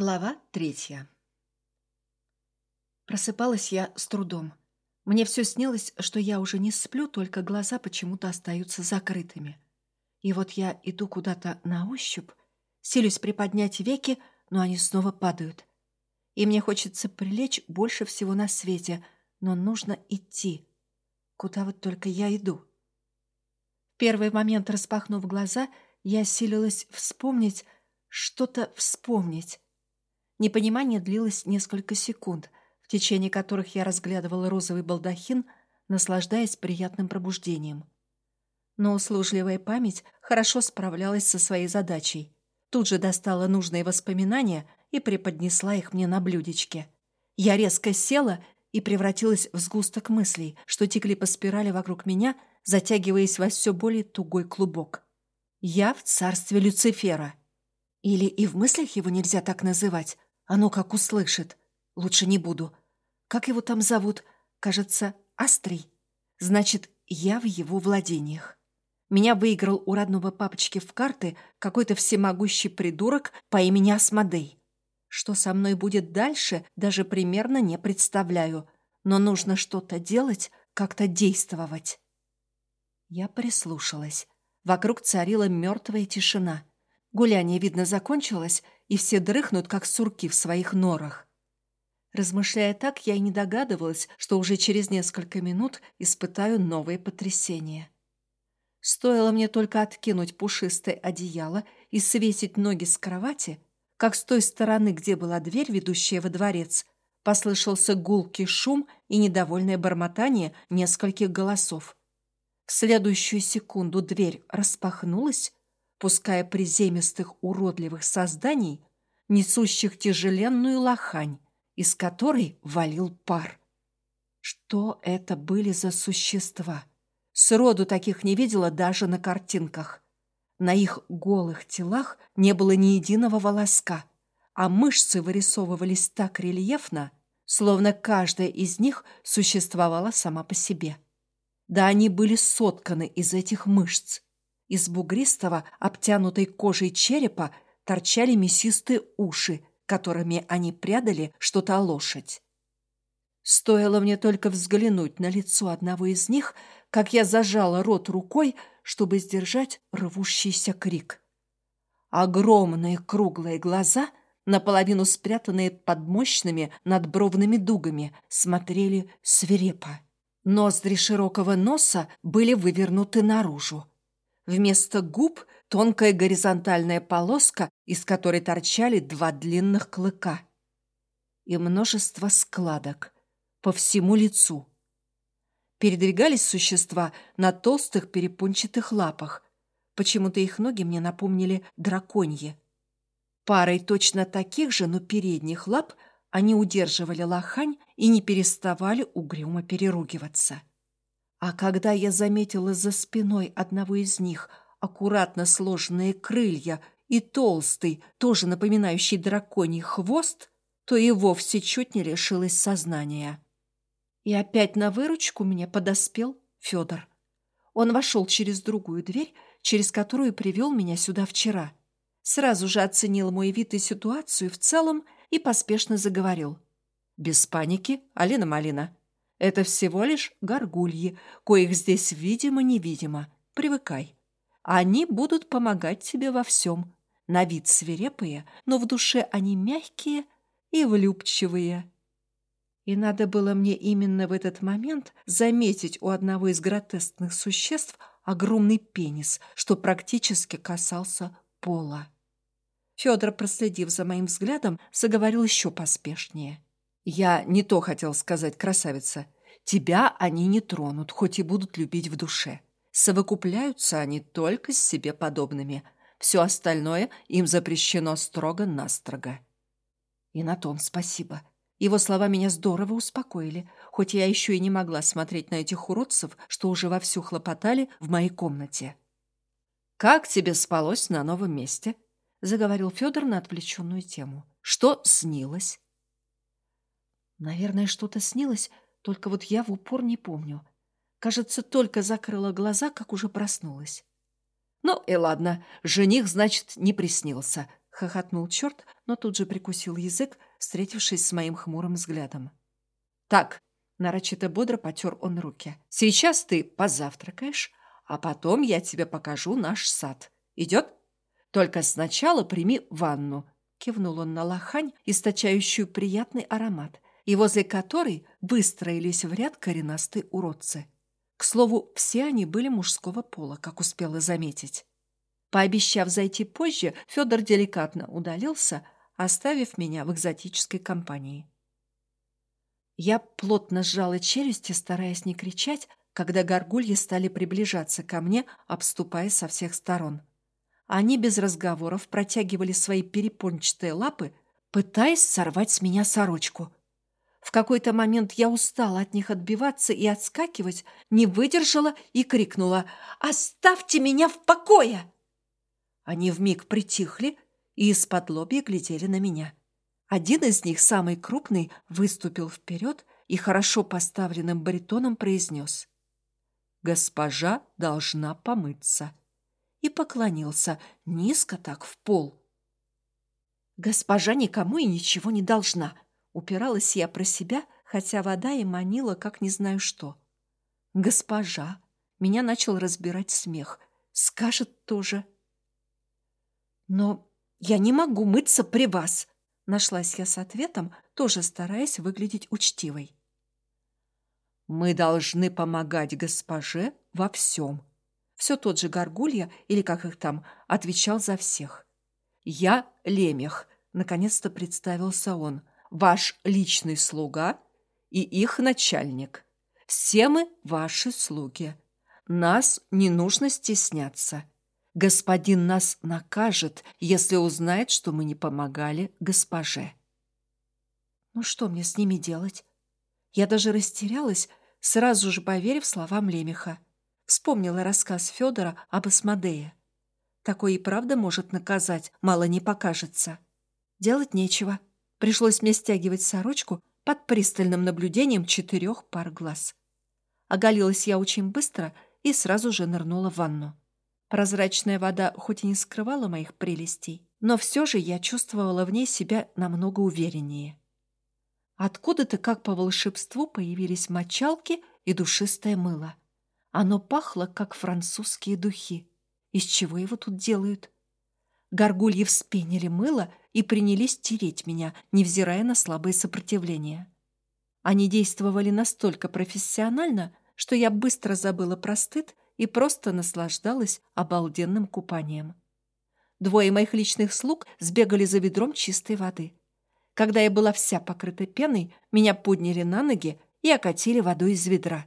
Глава третья. Просыпалась я с трудом. Мне все снилось, что я уже не сплю, только глаза почему-то остаются закрытыми. И вот я иду куда-то на ощупь, силюсь приподнять веки, но они снова падают. И мне хочется прилечь больше всего на свете, но нужно идти. Куда вот только я иду? В первый момент, распахнув глаза, я силилась вспомнить, что-то вспомнить. Непонимание длилось несколько секунд, в течение которых я разглядывала розовый балдахин, наслаждаясь приятным пробуждением. Но услужливая память хорошо справлялась со своей задачей. Тут же достала нужные воспоминания и преподнесла их мне на блюдечке. Я резко села и превратилась в сгусток мыслей, что текли по спирали вокруг меня, затягиваясь во все более тугой клубок. Я в царстве Люцифера. Или и в мыслях его нельзя так называть, ну как услышит. Лучше не буду. Как его там зовут? Кажется, Астрий. Значит, я в его владениях. Меня выиграл у родного папочки в карты какой-то всемогущий придурок по имени Асмодей. Что со мной будет дальше, даже примерно не представляю. Но нужно что-то делать, как-то действовать. Я прислушалась. Вокруг царила мертвая тишина. Гуляние, видно, закончилось, и все дрыхнут, как сурки в своих норах. Размышляя так, я и не догадывалась, что уже через несколько минут испытаю новые потрясения. Стоило мне только откинуть пушистое одеяло и свесить ноги с кровати, как с той стороны, где была дверь, ведущая во дворец, послышался гулкий шум и недовольное бормотание нескольких голосов. В следующую секунду дверь распахнулась, пуская приземистых уродливых созданий, несущих тяжеленную лохань, из которой валил пар. Что это были за существа? Сроду таких не видела даже на картинках. На их голых телах не было ни единого волоска, а мышцы вырисовывались так рельефно, словно каждая из них существовала сама по себе. Да они были сотканы из этих мышц. Из бугристого, обтянутой кожей черепа торчали мясистые уши, которыми они прядали что-то лошадь. Стоило мне только взглянуть на лицо одного из них, как я зажала рот рукой, чтобы сдержать рвущийся крик. Огромные круглые глаза, наполовину спрятанные под мощными надбровными дугами, смотрели свирепо. Ноздри широкого носа были вывернуты наружу. Вместо губ тонкая горизонтальная полоска, из которой торчали два длинных клыка. И множество складок по всему лицу. Передвигались существа на толстых перепончатых лапах. Почему-то их ноги мне напомнили драконьи. Парой точно таких же, но передних лап они удерживали лохань и не переставали угрюмо переругиваться. А когда я заметила за спиной одного из них аккуратно сложенные крылья и толстый, тоже напоминающий драконий хвост, то и вовсе чуть не лишилась сознания. И опять на выручку мне подоспел Федор. Он вошел через другую дверь, через которую привел меня сюда вчера. Сразу же оценил мой вид и ситуацию в целом и поспешно заговорил. «Без паники, Алина Малина. Это всего лишь горгульи, коих здесь видимо-невидимо. Привыкай. Они будут помогать тебе во всем. На вид свирепые, но в душе они мягкие и влюбчивые. И надо было мне именно в этот момент заметить у одного из гротескных существ огромный пенис, что практически касался пола. Федор, проследив за моим взглядом, заговорил еще поспешнее. «Я не то хотел сказать, красавица. Тебя они не тронут, хоть и будут любить в душе. Совокупляются они только с себе подобными. Все остальное им запрещено строго-настрого». И на том спасибо. Его слова меня здорово успокоили, хоть я еще и не могла смотреть на этих уродцев, что уже вовсю хлопотали в моей комнате. «Как тебе спалось на новом месте?» — заговорил Федор на отвлеченную тему. «Что снилось?» Наверное, что-то снилось, только вот я в упор не помню. Кажется, только закрыла глаза, как уже проснулась. «Ну и ладно, жених, значит, не приснился», — хохотнул черт, но тут же прикусил язык, встретившись с моим хмурым взглядом. «Так», — нарочито бодро потер он руки, — «сейчас ты позавтракаешь, а потом я тебе покажу наш сад. Идет? Только сначала прими ванну», — кивнул он на лохань, источающую приятный аромат, и возле которой выстроились в ряд коренастые уродцы. К слову, все они были мужского пола, как успела заметить. Пообещав зайти позже, Федор деликатно удалился, оставив меня в экзотической компании. Я плотно сжала челюсти, стараясь не кричать, когда горгульи стали приближаться ко мне, обступая со всех сторон. Они без разговоров протягивали свои перепончатые лапы, пытаясь сорвать с меня сорочку. В какой-то момент я устала от них отбиваться и отскакивать, не выдержала и крикнула «Оставьте меня в покое!» Они вмиг притихли и из-под лобья глядели на меня. Один из них, самый крупный, выступил вперед и хорошо поставленным баритоном произнес «Госпожа должна помыться» и поклонился низко так в пол. «Госпожа никому и ничего не должна», — упиралась я про себя, хотя вода и манила, как не знаю что. «Госпожа!» — меня начал разбирать смех. «Скажет тоже». «Но я не могу мыться при вас!» Нашлась я с ответом, тоже стараясь выглядеть учтивой. «Мы должны помогать госпоже во всем». Все тот же Горгулья, или как их там, отвечал за всех. «Я Лемех», — наконец-то представился он, «ваш личный слуга и их начальник. Все мы ваши слуги. Нас не нужно стесняться. Господин нас накажет, если узнает, что мы не помогали госпоже. Ну что мне с ними делать? Я даже растерялась, сразу же поверив словам Лемеха. Вспомнила рассказ Федора об Асмодее. Такое и правда может наказать, мало не покажется. Делать нечего. Пришлось мне стягивать сорочку под пристальным наблюдением четырех пар глаз. Оголилась я очень быстро и сразу же нырнула в ванну. Прозрачная вода хоть и не скрывала моих прелестей, но все же я чувствовала в ней себя намного увереннее. Откуда-то, как по волшебству, появились мочалки и душистое мыло. Оно пахло, как французские духи. Из чего его тут делают? Горгульи вспенили мыло и принялись тереть меня, невзирая на слабое сопротивление. Они действовали настолько профессионально, что я быстро забыла про стыд и просто наслаждалась обалденным купанием. Двое моих личных слуг сбегали за ведром чистой воды. Когда я была вся покрыта пеной, меня подняли на ноги и окатили водой из ведра.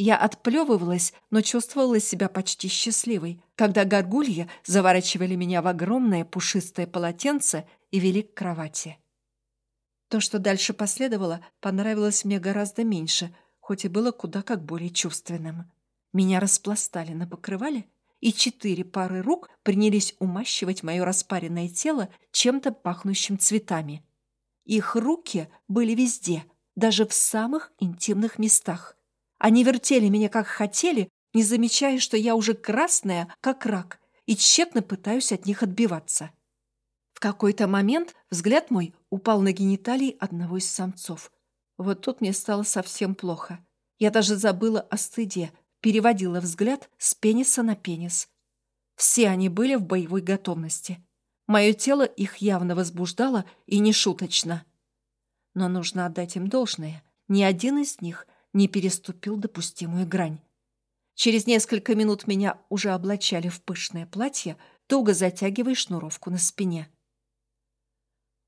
Я отплевывалась, но чувствовала себя почти счастливой, когда горгульи заворачивали меня в огромное пушистое полотенце и вели к кровати. То, что дальше последовало, понравилось мне гораздо меньше, хоть и было куда как более чувственным. Меня распластали на покрывале, и четыре пары рук принялись умащивать мое распаренное тело чем-то пахнущим цветами. Их руки были везде, даже в самых интимных местах. Они вертели меня как хотели, не замечая, что я уже красная, как рак, и тщетно пытаюсь от них отбиваться. В какой-то момент взгляд мой упал на гениталии одного из самцов. Вот тут мне стало совсем плохо. Я даже забыла о стыде, переводила взгляд с пениса на пенис. Все они были в боевой готовности. Мое тело их явно возбуждало и не шуточно. Но нужно отдать им должное. Ни один из них не переступил допустимую грань. Через несколько минут меня уже облачали в пышное платье, туго затягивая шнуровку на спине.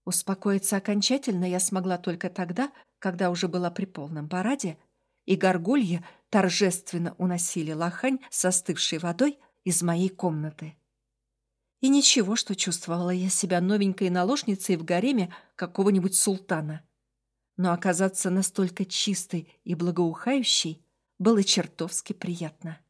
Успокоиться окончательно я смогла только тогда, когда уже была при полном параде, и горгульи торжественно уносили лохань с остывшей водой из моей комнаты. И ничего, что чувствовала я себя новенькой наложницей в гареме какого-нибудь султана. Но оказаться настолько чистой и благоухающей было чертовски приятно.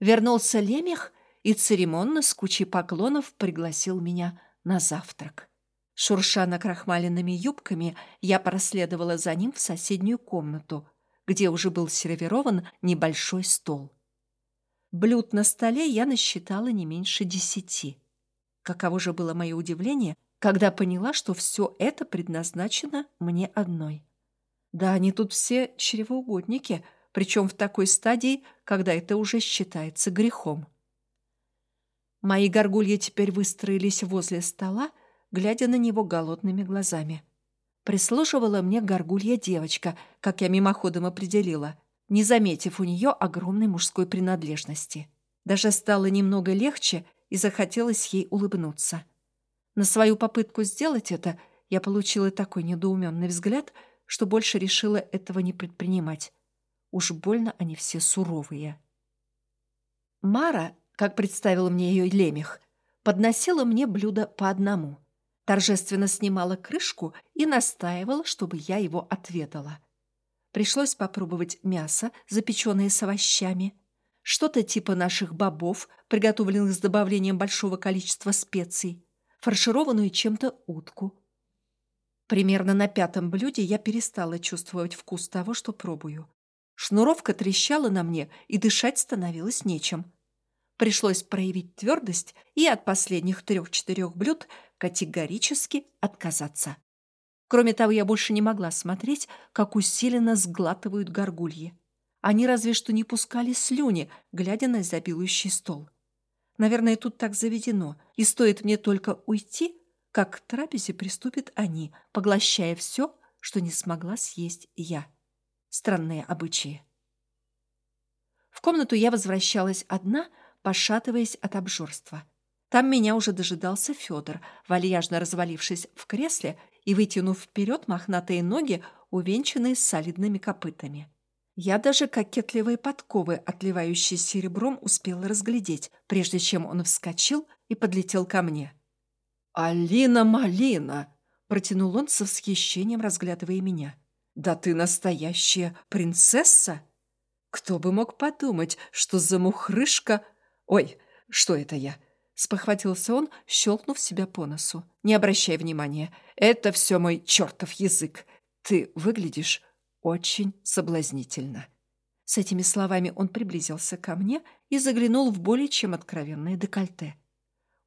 Вернулся Лемех и церемонно с кучей поклонов пригласил меня на завтрак. Шурша накрахмаленными юбками, я проследовала за ним в соседнюю комнату — где уже был сервирован небольшой стол. Блюд на столе я насчитала не меньше десяти. Каково же было мое удивление, когда поняла, что все это предназначено мне одной. Да, они тут все чревоугодники, причем в такой стадии, когда это уже считается грехом. Мои горгульи теперь выстроились возле стола, глядя на него голодными глазами. Прислушивала мне горгулья девочка, как я мимоходом определила, не заметив у нее огромной мужской принадлежности. Даже стало немного легче и захотелось ей улыбнуться. На свою попытку сделать это я получила такой недоуменный взгляд, что больше решила этого не предпринимать. Уж больно они все суровые. Мара, как представила мне ее лемех, подносила мне блюдо по одному. Торжественно снимала крышку и настаивала, чтобы я его отведала. Пришлось попробовать мясо, запеченное с овощами, что-то типа наших бобов, приготовленных с добавлением большого количества специй, фаршированную чем-то утку. Примерно на пятом блюде я перестала чувствовать вкус того, что пробую. Шнуровка трещала на мне, и дышать становилось нечем. Пришлось проявить твердость и от последних трех-четырех блюд категорически отказаться. Кроме того, я больше не могла смотреть, как усиленно сглатывают горгульи. Они разве что не пускали слюни, глядя на изобилующий стол. Наверное, тут так заведено, и стоит мне только уйти, как к трапезе приступят они, поглощая все, что не смогла съесть я. Странные обычаи. В комнату я возвращалась одна, пошатываясь от обжорства. Там меня уже дожидался Федор, вальяжно развалившись в кресле и вытянув вперед мохнатые ноги, увенчанные солидными копытами. Я даже кокетливые подковы, отливающие серебром, успела разглядеть, прежде чем он вскочил и подлетел ко мне. «Алина Малина!» — протянул он со восхищением, разглядывая меня. «Да ты настоящая принцесса! Кто бы мог подумать, что за мухрышка... Ой, что это я?» Спохватился он, щелкнув себя по носу. «Не обращай внимания, это все мой чертов язык. Ты выглядишь очень соблазнительно». С этими словами он приблизился ко мне и заглянул в более чем откровенное декольте.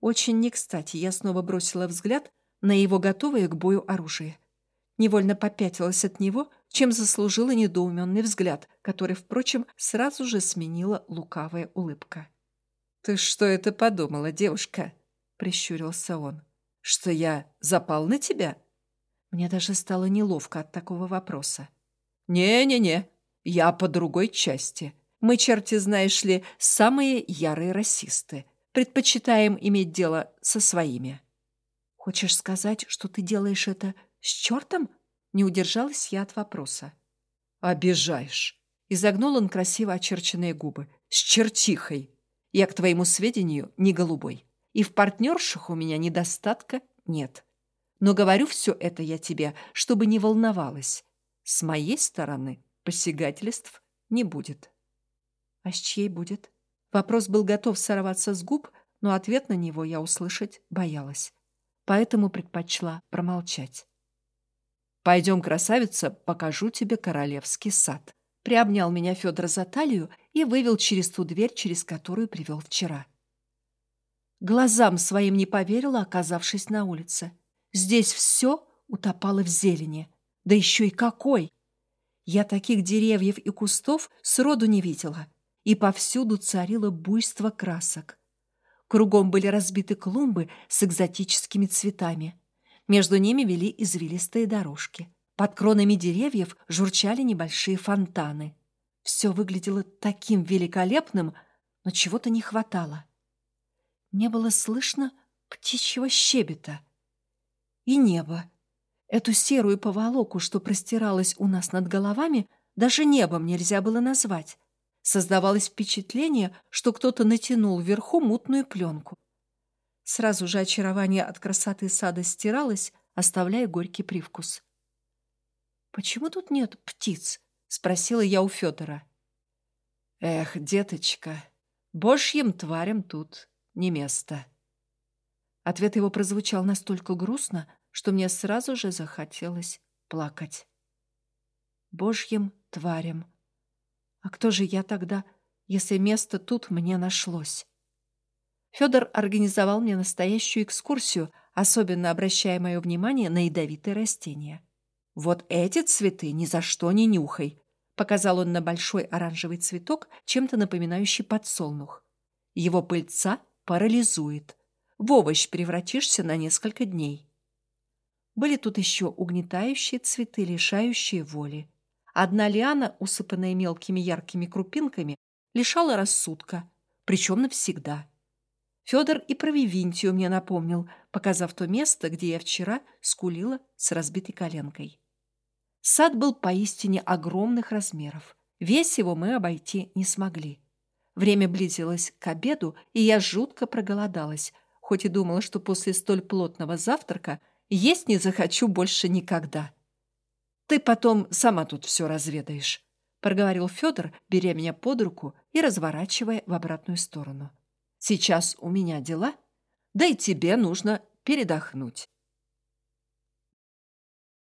Очень не кстати я снова бросила взгляд на его готовое к бою оружие. Невольно попятилась от него, чем заслужила недоуменный взгляд, который, впрочем, сразу же сменила лукавая улыбка. «Ты что это подумала, девушка?» — прищурился он. «Что я запал на тебя?» Мне даже стало неловко от такого вопроса. «Не-не-не, я по другой части. Мы, черти, знаешь ли, самые ярые расисты. Предпочитаем иметь дело со своими». «Хочешь сказать, что ты делаешь это с чертом?» Не удержалась я от вопроса. «Обижаешь!» Изогнул он красиво очерченные губы. «С чертихой! Я, к твоему сведению, не голубой. И в партнерших у меня недостатка нет. Но говорю все это я тебе, чтобы не волновалась. С моей стороны посягательств не будет. А с чьей будет? Вопрос был готов сорваться с губ, но ответ на него я услышать боялась. Поэтому предпочла промолчать. «Пойдем, красавица, покажу тебе королевский сад». Приобнял меня Федор за талию и вывел через ту дверь, через которую привел вчера. Глазам своим не поверила, оказавшись на улице. Здесь все утопало в зелени. Да еще и какой! Я таких деревьев и кустов сроду не видела, и повсюду царило буйство красок. Кругом были разбиты клумбы с экзотическими цветами. Между ними вели извилистые дорожки. Под кронами деревьев журчали небольшие фонтаны. Все выглядело таким великолепным, но чего-то не хватало. Не было слышно птичьего щебета. И небо, Эту серую поволоку, что простиралась у нас над головами, даже небом нельзя было назвать. Создавалось впечатление, что кто-то натянул вверху мутную пленку. Сразу же очарование от красоты сада стиралось, оставляя горький привкус. «Почему тут нет птиц?» — спросила я у Федора. «Эх, деточка, божьим тварям тут не место». Ответ его прозвучал настолько грустно, что мне сразу же захотелось плакать. Божьим тварям. А кто же я тогда, если место тут мне нашлось? Федор организовал мне настоящую экскурсию, особенно обращая мое внимание на ядовитые растения. «Вот эти цветы ни за что не нюхай», — показал он на большой оранжевый цветок, чем-то напоминающий подсолнух. «Его пыльца парализует. В овощ превратишься на несколько дней». Были тут еще угнетающие цветы, лишающие воли. Одна лиана, усыпанная мелкими яркими крупинками, лишала рассудка, причем навсегда. Федор и про Вивинтию мне напомнил, показав то место, где я вчера скулила с разбитой коленкой. Сад был поистине огромных размеров. Весь его мы обойти не смогли. Время близилось к обеду, и я жутко проголодалась, хоть и думала, что после столь плотного завтрака есть не захочу больше никогда. «Ты потом сама тут все разведаешь», — проговорил Федор, беря меня под руку и разворачивая в обратную сторону. Сейчас у меня дела, да и тебе нужно передохнуть.